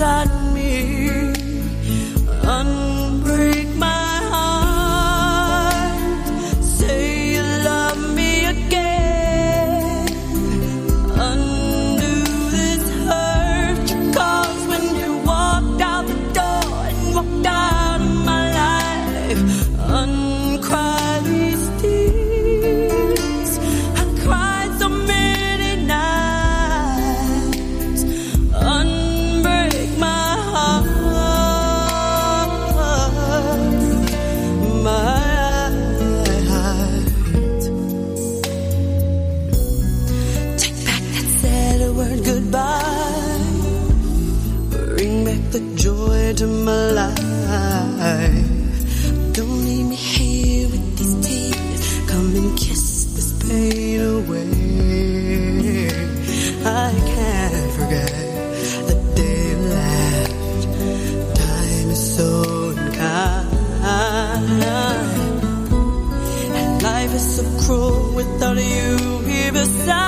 on me. into my life. Don't leave me here with these tears. Come and kiss this pain away. I can't forget the day we left. Time is so unkind, and life is so cruel without you here beside.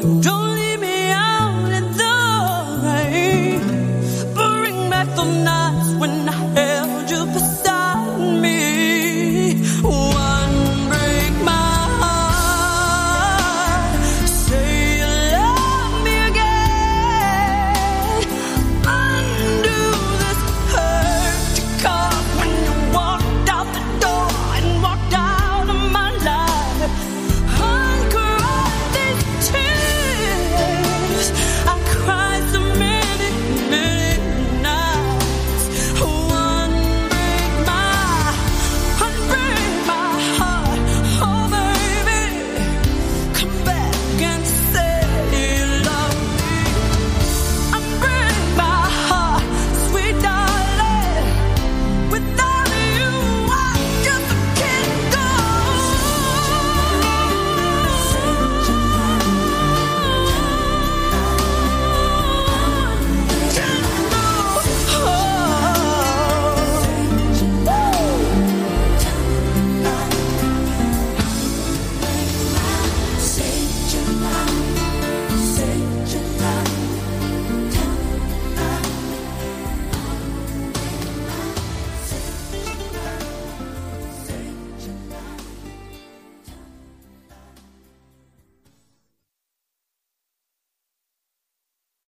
Don't